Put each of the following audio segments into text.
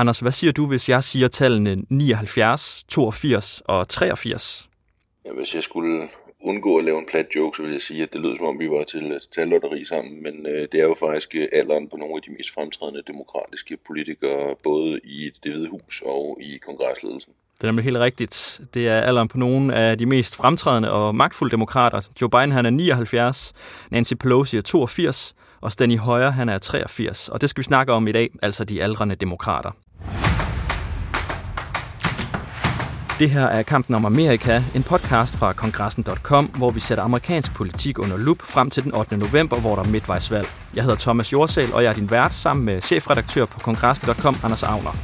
Anders, hvad siger du, hvis jeg siger tallene 79, 82 og 83? Ja, hvis jeg skulle undgå at lave en plat joke, så vil jeg sige, at det lød som om, vi var til tallotteri sammen, men øh, det er jo faktisk øh, alderen på nogle af de mest fremtrædende demokratiske politikere, både i det hvide hus og i kongresledelsen. Det er nemlig helt rigtigt. Det er alderen på nogle af de mest fremtrædende og magtfulde demokrater. Joe Biden han er 79, Nancy Pelosi er 82, og Steny Hoyer han er 83. Og det skal vi snakke om i dag, altså de aldrende demokrater. Det her er Kampen om Amerika, en podcast fra kongressen.com, hvor vi sætter amerikansk politik under lup frem til den 8. november, hvor der er midtvejsvalg. Jeg hedder Thomas Jorsal, og jeg er din vært sammen med chefredaktør på kongressen.com, Anders Agner.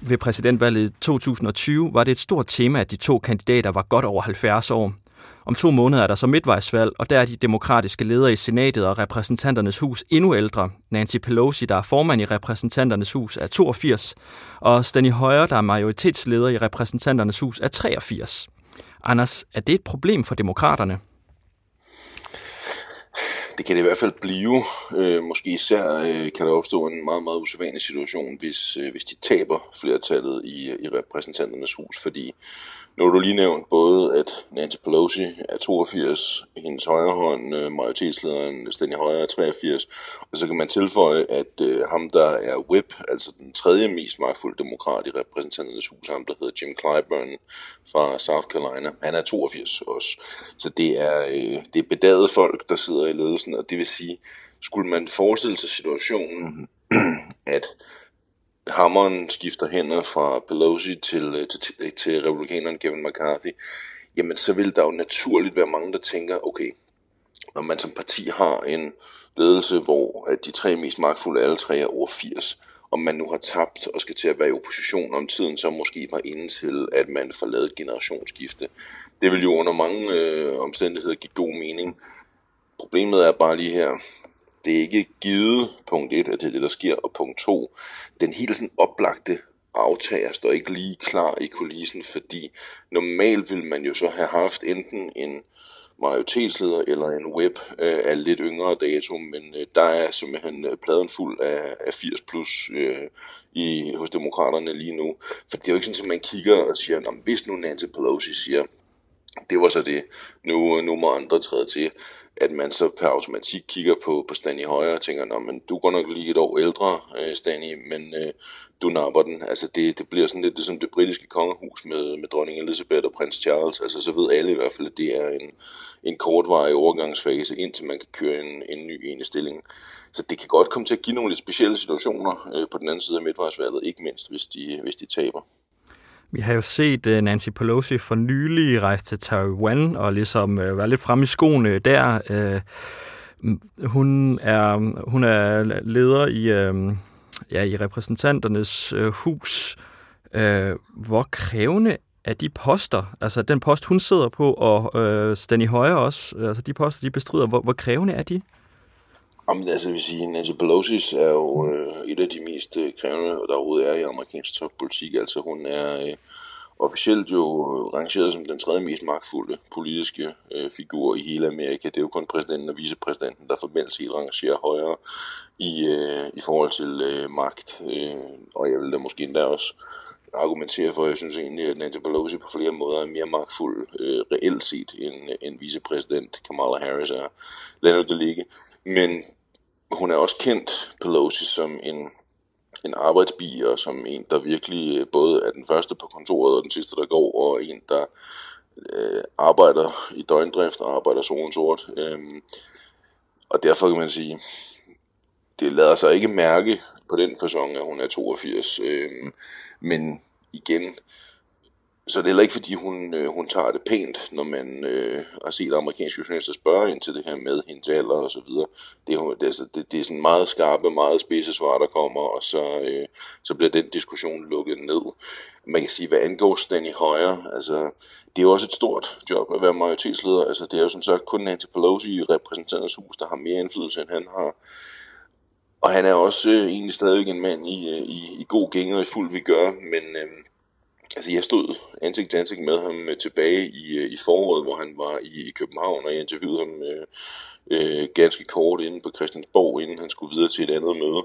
Ved præsidentvalget 2020 var det et stort tema, at de to kandidater var godt over 70 år. Om to måneder er der så midtvejsvalg, og der er de demokratiske ledere i senatet og repræsentanternes hus endnu ældre. Nancy Pelosi, der er formand i repræsentanternes hus, er 82, og Steny Hoyer, der er majoritetsleder i repræsentanternes hus, er 83. Anders, er det et problem for demokraterne? Det kan det i hvert fald blive. Øh, måske især øh, kan der opstå en meget, meget usædvanlig situation, hvis, øh, hvis de taber flertallet i, i repræsentanternes hus, fordi nu har du lige nævnt både, at Nancy Pelosi er 82, hendes højre hånd, øh, majoritetslederen Steny Højre er 83, og så kan man tilføje, at øh, ham, der er whip, altså den tredje mest magtfulde demokrat i repræsentanternes hus, ham der hedder Jim Clyburn fra South Carolina, han er 82 også. Så det er, øh, det er bedagede folk, der sidder i ledelsen, og det vil sige, skulle man forestille sig situationen, at hammeren skifter hænder fra Pelosi til, øh, til, til, til republikaneren Kevin McCarthy, jamen så vil der jo naturligt være mange, der tænker, okay, når man som parti har en ledelse, hvor at de tre mest magtfulde alle tre er over 80, om man nu har tabt og skal til at være i opposition om tiden, så måske var inde til, at man får lavet generationsskifte. Det vil jo under mange øh, omstændigheder give god mening. Problemet er bare lige her, det er ikke givet, punkt 1, at det er det, der sker, og punkt 2, den helt sådan oplagte aftager står ikke lige klar i kulissen, fordi normalt vil man jo så have haft enten en majoritetsleder eller en web øh, af lidt yngre dato, men øh, der er simpelthen øh, pladen fuld af, af 80 plus øh, i, hos demokraterne lige nu. For det er jo ikke sådan, at man kigger og siger, hvis nu Nancy Pelosi siger, det var så det, nu, nu må andre træde til at man så per automatik kigger på, på Stanley Højre og tænker, Nå, men du går nok lige et år ældre, øh, Stanley, men øh, du napper den. Altså det, det bliver sådan lidt ligesom det britiske kongehus med, med dronning Elizabeth og prins Charles. Altså så ved alle i hvert fald, at det er en, en kortvarig overgangsfase, indtil man kan køre en, en ny ene stilling. Så det kan godt komme til at give nogle lidt specielle situationer øh, på den anden side af midtvejsvalget, ikke mindst hvis de, hvis de taber. Vi har jo set øh, Nancy Pelosi for nylig rejse til Taiwan og ligesom øh, være lidt frem i skoene der. Øh, hun, er, hun er leder i, ja, i repræsentanternes hus. Hvor krævende er de poster, altså den post, hun sidder på, og Stanley Steny også, altså de poster, de bestrider, hvor, hvor krævende er de? Jamen, altså, vil sige, Nancy Pelosi er jo øh, et af de mest øh, krævende, der overhovedet er i amerikansk toppolitik. Altså, hun er øh, officielt jo øh, rangeret som den tredje mest magtfulde politiske øh, figur i hele Amerika. Det er jo kun præsidenten og vicepræsidenten, der formelt set rangerer højere i, øh, i forhold til øh, magt. Øh, og jeg vil da måske endda også argumentere for, at jeg synes egentlig, at Nancy Pelosi på flere måder er mere magtfuld øh, reelt set, end, øh, end vicepræsident Kamala Harris er. Lad nu det ligge. Men hun er også kendt, Pelosi, som en, en arbejdsbi, og som en, der virkelig øh, både er den første på kontoret og den sidste, der går, og en, der øh, arbejder i døgndrift og arbejder solen sort. Øhm, og derfor kan man sige, det lader sig ikke mærke på den fasong, at hun er 82. Øhm, men igen, så det er heller ikke, fordi hun, øh, hun tager det pænt, når man øh, har set amerikanske journalister spørge ind til det her med hendes alder og så videre. Det er, det, er, det, det er sådan meget skarpe, meget spidse svar, der kommer, og så, øh, så bliver den diskussion lukket ned. Man kan sige, hvad angår Stanley Højre, altså, det er jo også et stort job at være majoritetsleder. Altså, det er jo som sagt kun Nancy Pelosi i repræsentanternes hus, der har mere indflydelse, end han har. Og han er også øh, egentlig stadig en mand i, øh, i, i god gænger i fuld vi gør, men... Øh, Altså, jeg stod ansigt til ansigt med ham øh, tilbage i, øh, i foråret, hvor han var i, i København, og jeg interviewede ham øh, øh, ganske kort inde på Christiansborg, inden han skulle videre til et andet møde.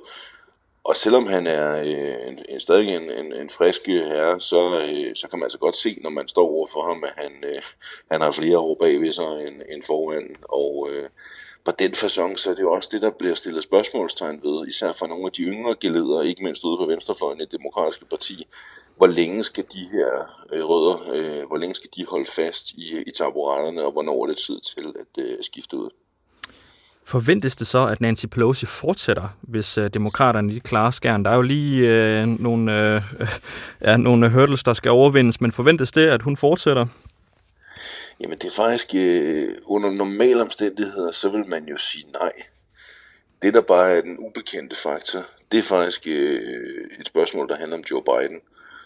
og selvom han er øh, en, en, stadig en, en, en frisk øh, herre, så, øh, så kan man altså godt se, når man står over for ham, at han, øh, han har flere år bagved sig end, end foran. Og øh, på den façon, så er det jo også det, der bliver stillet spørgsmålstegn ved, især for nogle af de yngre geleder, ikke mindst ude på venstrefløjen i det demokratiske parti. Hvor længe skal de her øh, rødder, øh, hvor længe skal de holde fast i, i taburetterne, og hvornår er det tid til at øh, skifte ud? Forventes det så, at Nancy Pelosi fortsætter, hvis øh, demokraterne de klarer skærn? Der er jo lige øh, nogle, øh, ja, nogle hurdles, der skal overvindes, men forventes det, at hun fortsætter? Jamen det er faktisk, øh, under normale omstændigheder, så vil man jo sige nej. Det, der bare er den ubekendte faktor, det er faktisk øh, et spørgsmål, der handler om Joe Biden.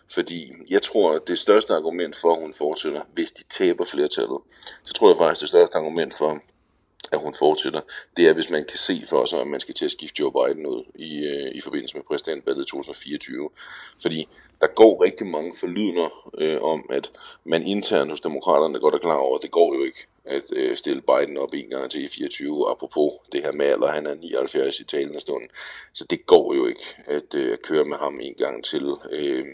Fordi jeg tror, at det største argument for, at hun fortsætter, hvis de taber flertallet, så tror jeg faktisk, det største argument for, at hun fortsætter, det er, hvis man kan se for sig, at man skal til at skifte Joe Biden ud i, øh, i forbindelse med præsidentvalget 2024. Fordi der går rigtig mange forlydner øh, om, at man internt hos demokraterne godt er klar over, at det går jo ikke at øh, stille Biden op en gang til i 24, apropos det her med alder, han er 79 i talende stund. Så det går jo ikke at, øh, køre med ham en gang til. Øh,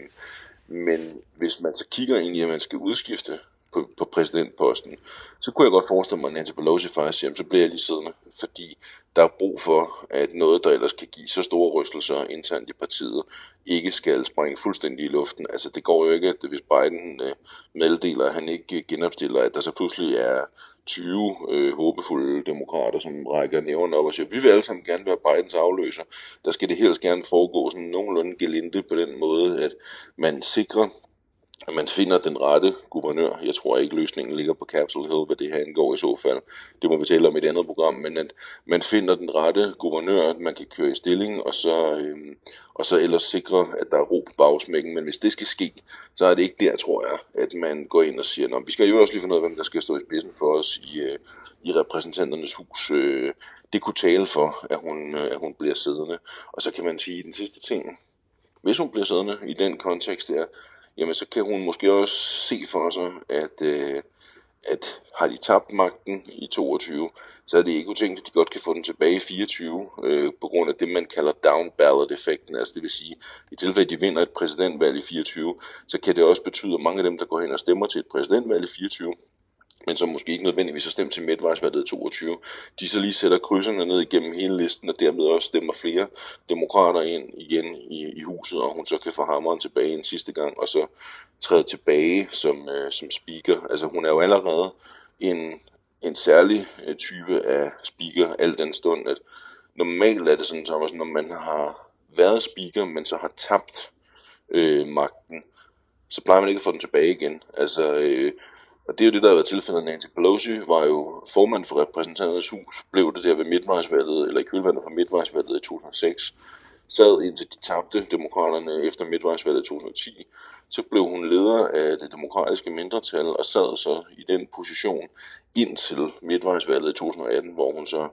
men hvis man så kigger ind i, at man skal udskifte på, på præsidentposten, så kunne jeg godt forestille mig, at Nancy Pelosi faktisk siger, så bliver jeg lige siddende, fordi der er brug for, at noget, der ellers kan give så store rystelser internt i partiet, ikke skal springe fuldstændig i luften. Altså det går jo ikke, at hvis Biden øh, meddeler, at han ikke genopstiller, at der så pludselig er 20 øh, håbefulde demokrater, som rækker nævnerne op og siger, vi vil alle sammen gerne være Bidens afløser. Der skal det helst gerne foregå sådan nogenlunde gelinde på den måde, at man sikrer at man finder den rette guvernør. Jeg tror ikke, løsningen ligger på Capitol Hill, hvad det her angår i så fald. Det må vi tale om i et andet program, men at man finder den rette guvernør, man kan køre i stilling, og så, øhm, og så ellers sikre, at der er ro på bagsmækken. Men hvis det skal ske, så er det ikke der, tror jeg, at man går ind og siger, at vi skal jo også lige finde ud af, hvem der skal stå i spidsen for os i, øh, i repræsentanternes hus. Øh, det kunne tale for, at hun, øh, at hun bliver siddende. Og så kan man sige den sidste ting. Hvis hun bliver siddende i den kontekst der, jamen så kan hun måske også se for sig, at, øh, at har de tabt magten i 22, så er det ikke utænkt, at de godt kan få den tilbage i 24, øh, på grund af det, man kalder down ballot effekten. Altså det vil sige, i tilfælde, at de vinder et præsidentvalg i 24, så kan det også betyde, at mange af dem, der går hen og stemmer til et præsidentvalg i 24, men som måske ikke nødvendigvis har stemt til midtvejsvalget 22, de så lige sætter krydserne ned igennem hele listen, og dermed også stemmer flere demokrater ind igen i, i huset, og hun så kan få hammeren tilbage en sidste gang, og så træde tilbage som, øh, som speaker. Altså hun er jo allerede en, en særlig øh, type af speaker, al den stund, at normalt er det sådan, Thomas, når man har været speaker, men så har tabt øh, magten, så plejer man ikke at få den tilbage igen. Altså, øh, og det er jo det, der har været tilfældet. Nancy Pelosi var jo formand for repræsentanternes hus, blev det der ved midtvejsvalget, eller i kølvandet fra midtvejsvalget i 2006, sad indtil de tabte demokraterne efter midtvejsvalget i 2010. Så blev hun leder af det demokratiske mindretal og sad så i den position indtil midtvejsvalget i 2018, hvor hun så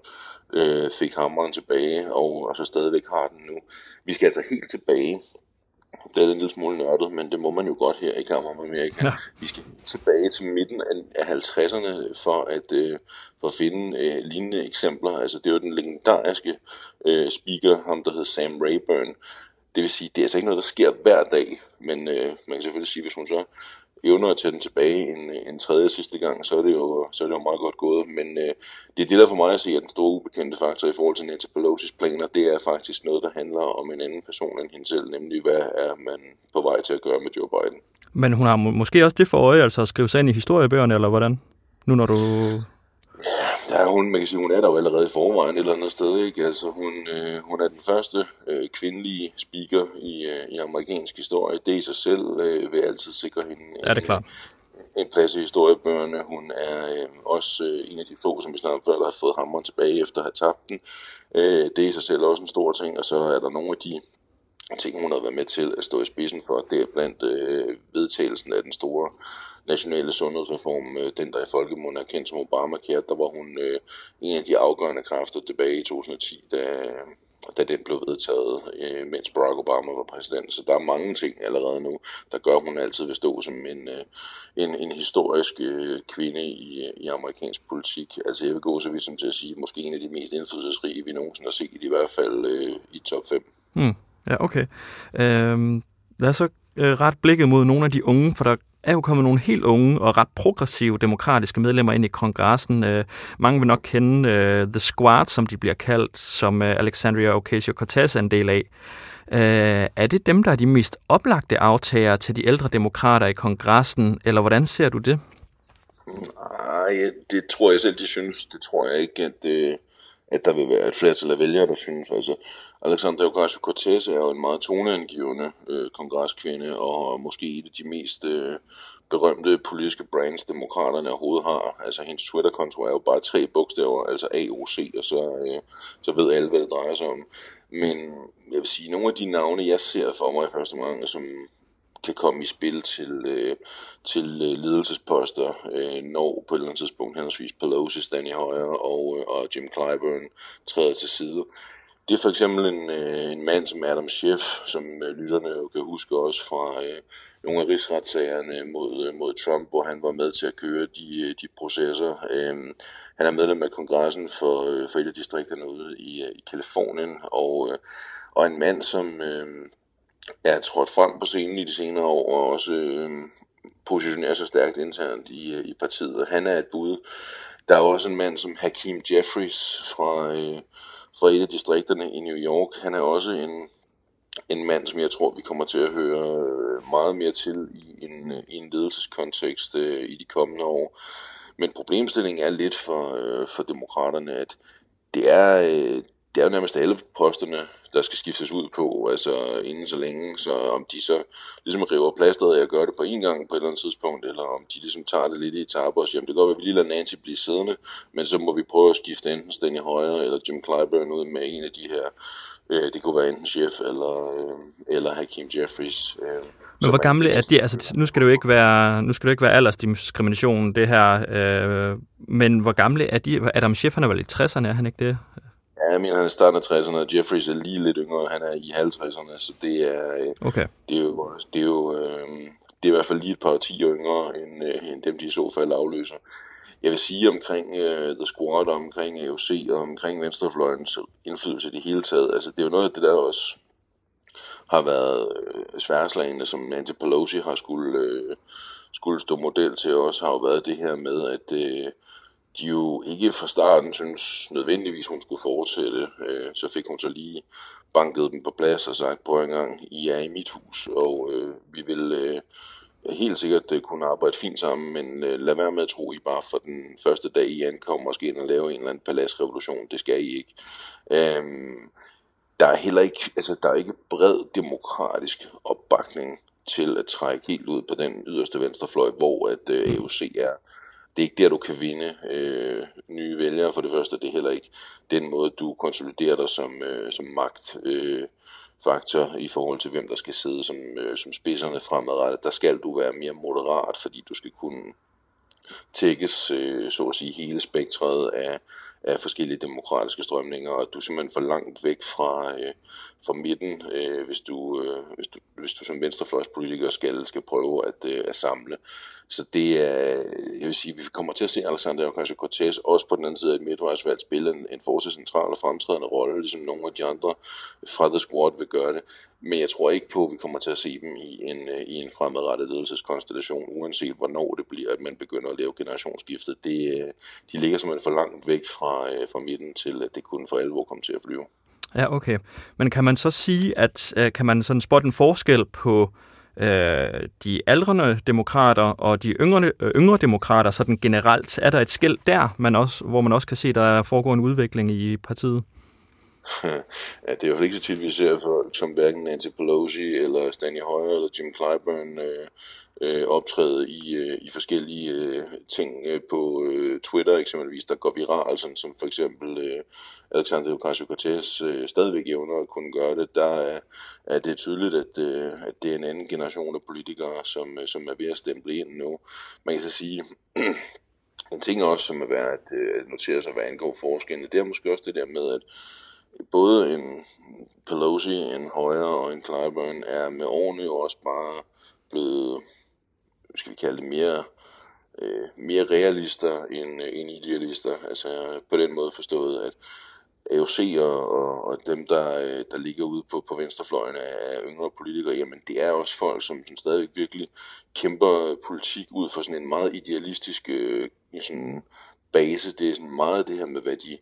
øh, fik hammeren tilbage og, og så stadigvæk har den nu. Vi skal altså helt tilbage det er en lille smule nørdet, men det må man jo godt her i Kammer Amerika. Ja. Vi skal tilbage til midten af 50'erne for at, øh, for at finde øh, lignende eksempler. Altså det er jo den legendariske øh, speaker, ham der hed Sam Rayburn. Det vil sige, det er altså ikke noget, der sker hver dag, men øh, man kan selvfølgelig sige, hvis hun så evner at tage den tilbage en, en tredje sidste gang, så er det jo, så er det jo meget godt gået. Men øh, det er det, der for mig at se er den store ubekendte faktor i forhold til Nancy Pelosi's planer. Det er faktisk noget, der handler om en anden person end hende selv, nemlig hvad er man på vej til at gøre med Joe Biden. Men hun har må- måske også det for øje, altså at skrive sig ind i historiebøgerne, eller hvordan? Nu når du Ja, er hun, man kan sige, hun er der jo allerede i forvejen et eller andet sted, ikke? Altså, hun, øh, hun er den første øh, kvindelige speaker i, øh, i amerikansk historie. Det i sig selv øh, vil altid sikre hende Ja, det er klart. en, en plads i historiebøgerne. Hun er øh, også øh, en af de få, som vi snakkede før, der har fået hammeren tilbage efter at have tabt den. Øh, det er i sig selv også en stor ting, og så er der nogle af de ting, hun har været med til at stå i spidsen for. Det er blandt øh, vedtagelsen af den store nationale sundhedsreform, øh, den der i folkemunden er kendt som Obamacare, der var hun øh, en af de afgørende kræfter tilbage i 2010, da, da den blev vedtaget, øh, mens Barack Obama var præsident. Så der er mange ting allerede nu, der gør, at hun altid vil stå som en, øh, en, en historisk øh, kvinde i, øh, i amerikansk politik. Altså jeg vil gå så vidt som til at sige, måske en af de mest indflydelsesrige, vi nogensinde har set, i hvert fald øh, i top 5. Hmm. Ja, okay. Øhm, lad os så øh, ret blikket mod nogle af de unge, for der er jo kommet nogle helt unge og ret progressive demokratiske medlemmer ind i kongressen. Øh, mange vil nok kende øh, The Squad, som de bliver kaldt, som øh, Alexandria Ocasio-Cortez er en del af. Øh, er det dem, der er de mest oplagte aftager til de ældre demokrater i kongressen, eller hvordan ser du det? Nej, det tror jeg selv, de synes. Det tror jeg ikke, at, øh, at der vil være et flertal af vælgere, der synes. Altså, Alexandra Ocasio-Cortez er jo en meget toneangivende øh, kongreskvinde, og måske et af de mest øh, berømte politiske brands, demokraterne overhovedet har. Altså hendes Twitter-konto er jo bare tre bogstaver, altså AOC, og så, øh, så ved alle, hvad det drejer sig om. Men jeg vil sige, nogle af de navne, jeg ser for mig i første omgang, som kan komme i spil til, øh, til øh, ledelsesposter, øh, når på et eller andet tidspunkt henholdsvis Pelosi Stanley højre og, øh, og Jim Clyburn træder til side. Det er for eksempel en, øh, en mand som Adam Schiff, som øh, lytterne jo kan huske også fra øh, nogle af rigsretssagerne mod, øh, mod Trump, hvor han var med til at køre de, øh, de processer. Øh, han er medlem af kongressen for, øh, for et af distrikterne ude i, øh, i Kalifornien, og, øh, og en mand, som øh, er trådt frem på scenen i de senere år, og også øh, positionerer sig stærkt internt i, øh, i partiet. Han er et bud. Der er også en mand som Hakim Jeffries fra, øh, fra et af distrikterne i New York. Han er også en, en mand, som jeg tror, vi kommer til at høre øh, meget mere til i en, øh, i en ledelseskontekst øh, i de kommende år. Men problemstillingen er lidt for, øh, for demokraterne, at det er, øh, det er jo nærmest alle posterne, der skal skiftes ud på, altså inden så længe, så om de så ligesom river plasteret og gør det på en gang på et eller andet tidspunkt, eller om de ligesom tager det lidt i etaper og siger, det går godt at vi lige lader Nancy blive siddende, men så må vi prøve at skifte enten i højre eller Jim Clyburn ud med en af de her, øh, det kunne være enten Chef eller, øh, eller Hakeem Jeffries. Øh, men hvor gamle er de? Altså, nu skal det jo ikke være, nu skal det jo ikke være aldersdiskrimination, det her. Øh, men hvor gamle er de? Adam Schiff, han er vel i 60'erne, er han ikke det? Ja, jeg mener, han er starten af 60'erne, og Jeffries er lige lidt yngre, han er i 50'erne, så det er, øh, okay. det er jo, det er jo øh, det er i hvert fald lige et par 10 år yngre, end, øh, end dem, de i så fald afløser. Jeg vil sige omkring uh, The Squad, og omkring AOC og omkring Venstrefløjens indflydelse i det hele taget, altså det er jo noget af det, der også har været øh, sværslagende, som Nancy Pelosi har skulle, øh, skulle stå model til også, har jo været det her med, at øh, de jo ikke fra starten synes nødvendigvis, hun skulle fortsætte. Øh, så fik hun så lige banket dem på plads og sagt, prøv en gang, I er i mit hus, og øh, vi vil øh, helt sikkert øh, kunne arbejde fint sammen, men øh, lad være med at tro, I bare for den første dag, I ankommer, skal ind og lave en eller anden paladsrevolution. Det skal I ikke. Øh, der er heller ikke, altså der er ikke bred demokratisk opbakning til at trække helt ud på den yderste venstrefløj, hvor at øh, AOC er. Det er ikke der, du kan vinde øh, nye vælgere for det første. Det er heller ikke den måde, du konsoliderer dig som, øh, som magt. Øh, faktor i forhold til, hvem der skal sidde som, øh, som spidserne fremadrettet. Der skal du være mere moderat, fordi du skal kunne tækkes, øh, så at sige, hele spektret af, af forskellige demokratiske strømninger, og du er simpelthen for langt væk fra, øh, fra midten, øh, hvis, du, øh, hvis, du, hvis du som venstrefløjspolitiker skal, skal prøve at, øh, at samle. Så det er, jeg vil sige, vi kommer til at se Alexander Ocasio-Cortez også på den anden side af et midtvejsvalg spille en, en fortsat central og fremtrædende rolle, ligesom nogle af de andre fra The Squad vil gøre det. Men jeg tror ikke på, at vi kommer til at se dem i en, i en fremadrettet ledelseskonstellation, uanset hvornår det bliver, at man begynder at lave generationsskiftet. Det, øh, de ligger simpelthen for langt væk fra, øh, fra midten til, at det kunne for alvor komme til at flyve. Ja, okay. Men kan man så sige, at øh, kan man sådan spotte en forskel på øh, Øh, de aldrende demokrater og de yngre, øh, yngre demokrater, sådan generelt, er der et skæld der, man også, hvor man også kan se, der foregår en udvikling i partiet? Ja, det er jo ikke så tit, vi ser folk som hverken Nancy Pelosi eller Stanley Hoyer eller Jim Clyburn øh, øh, optræde i, øh, i forskellige øh, ting øh, på øh, Twitter eksempelvis, der går viral, sådan, som for eksempel øh, Alexander Ocasio-Cortez øh, stadigvæk evner at kunne gøre det. Der er, er det tydeligt, at, øh, at det er en anden generation af politikere, som, øh, som er ved at stemple ind nu. Man kan så sige, en ting også, som er værd at øh, notere sig, hvad angår forskellene, det er måske også det der med, at både en Pelosi, en Højre og en Clyburn er med årene jo også bare blevet skal vi kalde det, mere, øh, mere realister end, øh, end idealister. Altså på den måde forstået, at AOC og, og, og dem, der, øh, der ligger ude på, på venstrefløjen af yngre politikere, jamen det er også folk, som, som stadigvæk virkelig kæmper politik ud fra sådan en meget idealistisk øh, sådan base. Det er sådan meget det her med, hvad de...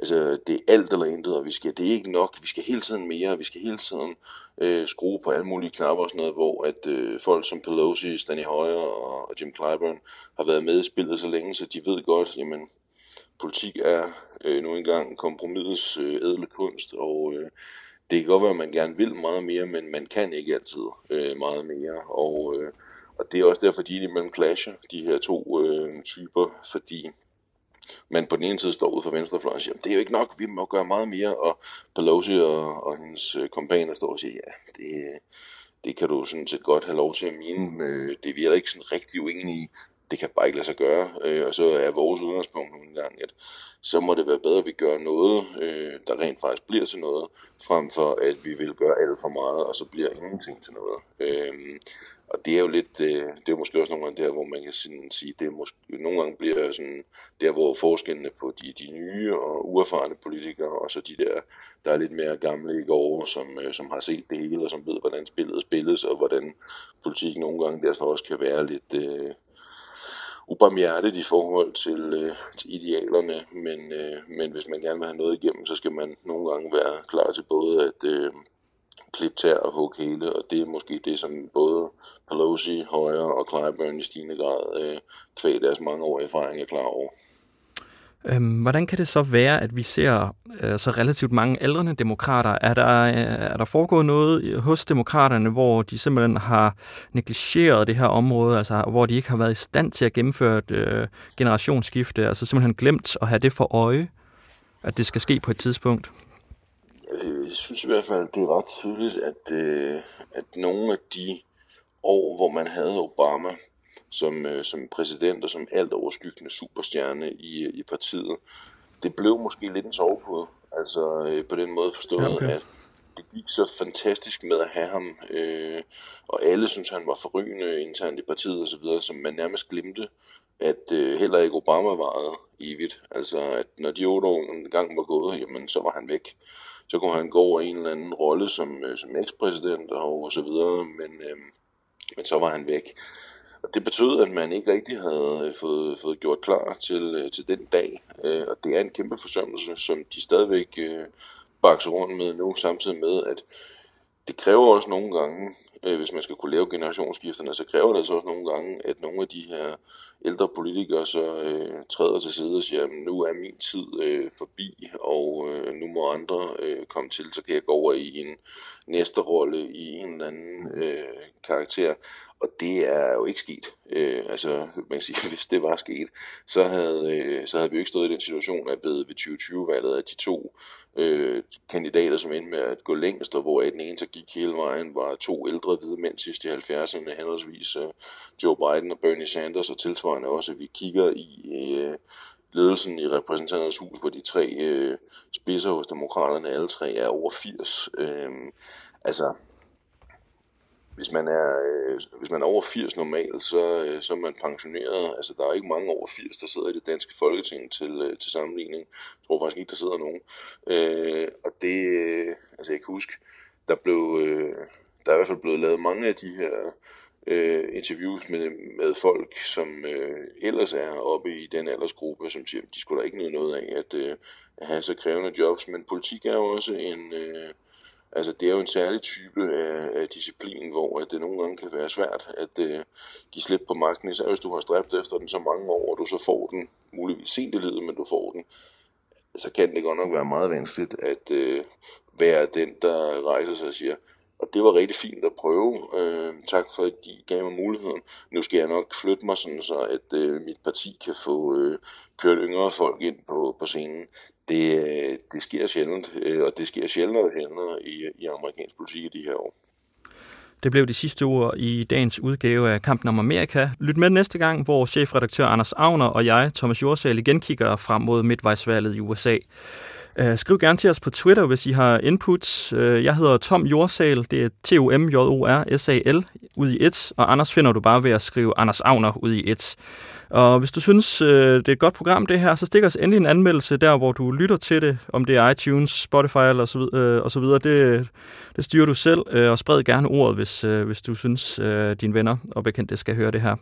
Altså, det er alt eller intet, og vi skal, det er ikke nok. Vi skal hele tiden mere, vi skal hele tiden øh, skrue på alle mulige knapper og sådan noget, hvor at øh, folk som Pelosi, Stanley Hoyer og, og Jim Clyburn har været med i spillet så længe, så de ved godt, jamen, politik er øh, nu engang kompromisets øh, ædle kunst, og øh, det kan godt være, at man gerne vil meget mere, men man kan ikke altid øh, meget mere, og, øh, og det er også derfor, de imellem clasher, de her to øh, typer, fordi man på den ene side står ud for venstrefløjen og siger, det er jo ikke nok, vi må gøre meget mere, og Pelosi og, og hendes øh, kompaner står og siger, ja, det, det kan du sådan set godt have lov til at mene, øh, det er vi ikke sådan rigtig uenige i, det kan bare ikke lade sig gøre, øh, og så er vores udgangspunkt nogle gange, at så må det være bedre, at vi gør noget, øh, der rent faktisk bliver til noget, frem for at vi vil gøre alt for meget, og så bliver ingenting til noget. Øh, og det er jo lidt, øh, det er måske også nogle gange der, hvor man kan sådan sige, det er måske, nogle gange bliver sådan der, hvor forskellene på de, de nye og uerfarne politikere, og så de der, der er lidt mere gamle i går, som, øh, som har set det hele, og som ved, hvordan spillet spilles, og hvordan politik nogle gange der så også kan være lidt, øh, ubarmhjertet i forhold til, øh, til idealerne, men, øh, men hvis man gerne vil have noget igennem, så skal man nogle gange være klar til både at øh, klip til og hugge hele, og det er måske det, som både Pelosi, Højre og Clyburn i stigende grad øh, kvæg deres mange år erfaring er klar over. Øhm, hvordan kan det så være, at vi ser øh, så relativt mange aldrende demokrater? Er der, øh, er der foregået noget hos demokraterne, hvor de simpelthen har negligeret det her område, altså hvor de ikke har været i stand til at gennemføre et øh, generationsskifte, altså simpelthen glemt at have det for øje, at det skal ske på et tidspunkt? Jeg synes i hvert fald, det er ret tydeligt, at, øh, at nogle af de år, hvor man havde Obama, som, øh, som præsident og som alt overskyggende superstjerne i, i partiet. Det blev måske lidt en sovepude, altså øh, på den måde forstået, okay. at det gik så fantastisk med at have ham, øh, og alle synes han var forrygende internt i partiet osv., som man nærmest glemte, at øh, heller ikke Obama varede evigt. Altså, at når de otte år en gang var gået, jamen, så var han væk. Så kunne han gå over en eller anden rolle som, øh, som ekspræsident og, og så videre, men, øh, men så var han væk. Og det betød, at man ikke rigtig havde øh, fået, fået gjort klar til, øh, til den dag. Øh, og det er en kæmpe forsømmelse, som de stadigvæk øh, bakser rundt med nu, samtidig med, at det kræver også nogle gange, Øh, hvis man skal kunne lave generationsskifterne, så kræver det altså også nogle gange, at nogle af de her ældre politikere så øh, træder til side og siger, at nu er min tid øh, forbi, og øh, nu må andre øh, komme til, så kan jeg gå over i en næste rolle i en eller anden øh, karakter. Og det er jo ikke sket. Øh, altså, man kan sige, hvis det var sket, så havde, øh, så havde vi jo ikke stået i den situation, at ved, ved 2020-valget, at de to øh, kandidater, som endte med at gå længst, og hvor den ene, der gik hele vejen, var to ældre hvide mænd sidst i 70'erne, henholdsvis øh, Joe Biden og Bernie Sanders, og tilsvarende også, at vi kigger i øh, ledelsen i repræsentanternes hus, hvor de tre øh, spidser hos demokraterne, alle tre er over 80. Øh, altså, hvis man er, øh, hvis man er over 80 normalt, så, øh, så er man pensioneret. Altså, der er ikke mange over 80, der sidder i det danske folketing til, øh, til sammenligning. Jeg tror faktisk ikke, der sidder nogen. Øh, og det, øh, altså jeg kan huske, der blev, øh, der er i hvert fald blevet lavet mange af de her øh, interviews med, med folk, som øh, ellers er oppe i den aldersgruppe, som siger, at de skulle da ikke nyde noget af at, øh, at have så krævende jobs. Men politik er jo også en... Øh, Altså, det er jo en særlig type af, af disciplin, hvor at det nogle gange kan være svært at uh, give slip på magten, især hvis du har stræbt efter den så mange år, og du så får den, muligvis sent i livet, men du får den, så kan det godt nok være meget vanskeligt at uh, være den, der rejser sig og siger, og det var rigtig fint at prøve. Uh, tak for, at I gav mig muligheden. Nu skal jeg nok flytte mig sådan, så at uh, mit parti kan få uh, kørt yngre folk ind på, på scenen det, øh, det sker sjældent, øh, og det sker sjældnere og sjældnere i, i amerikansk politik i de her år. Det blev de sidste ord i dagens udgave af Kampen om Amerika. Lyt med næste gang, hvor chefredaktør Anders Agner og jeg, Thomas Jorsal, igen kigger frem mod midtvejsvalget i USA. Øh, skriv gerne til os på Twitter, hvis I har inputs. Jeg hedder Tom Jorsal, det er T-O-M-J-O-R-S-A-L, ud i et, og Anders finder du bare ved at skrive Anders Agner ud i et. Og hvis du synes, øh, det er et godt program, det her, så stik os endelig en anmeldelse der, hvor du lytter til det, om det er iTunes, Spotify eller så, øh, og så videre. Det, det styrer du selv, øh, og spred gerne ordet, hvis, øh, hvis du synes, øh, dine venner og bekendte skal høre det her.